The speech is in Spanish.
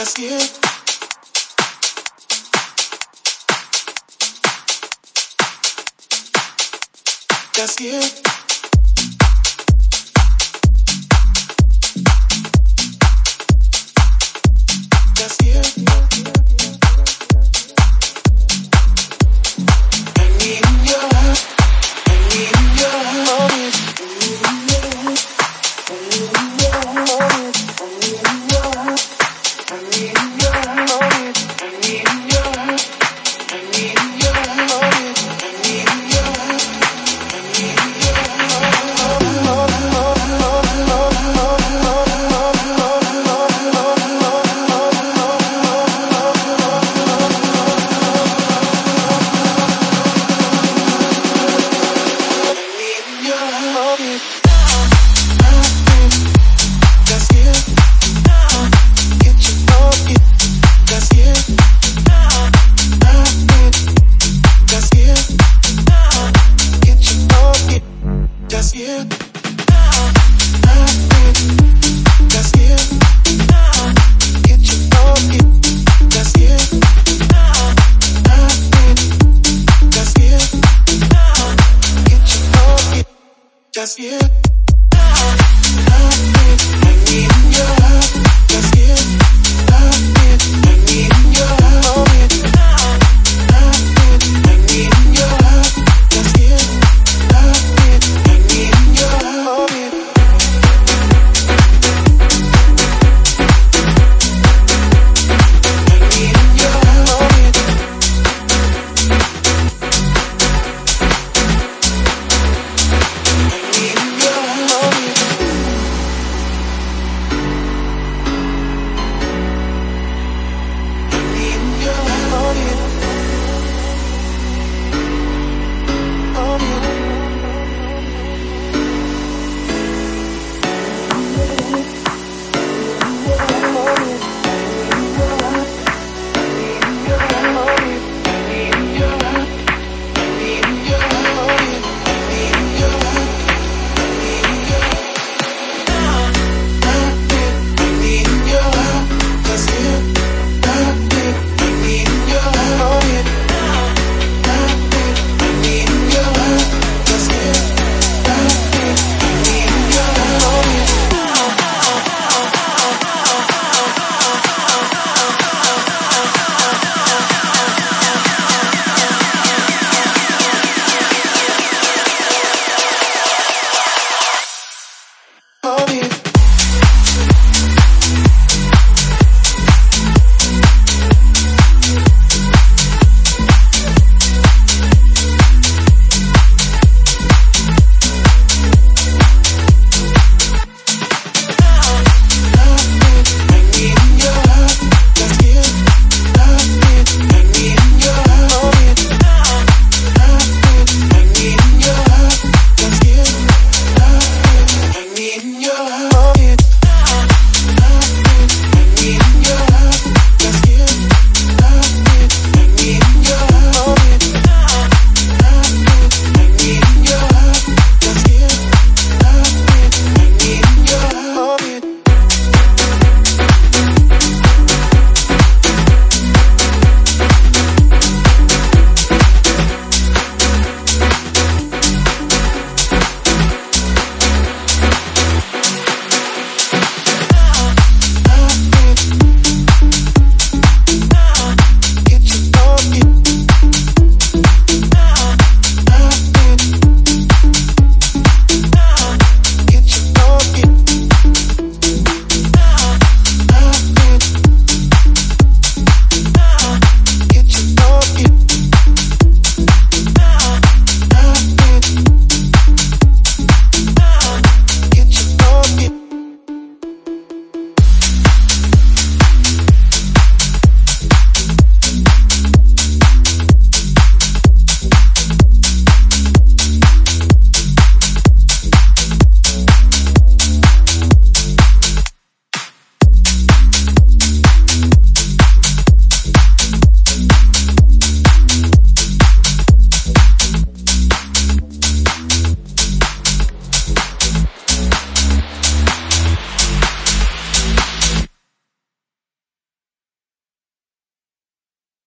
Just you. Just you. Just you.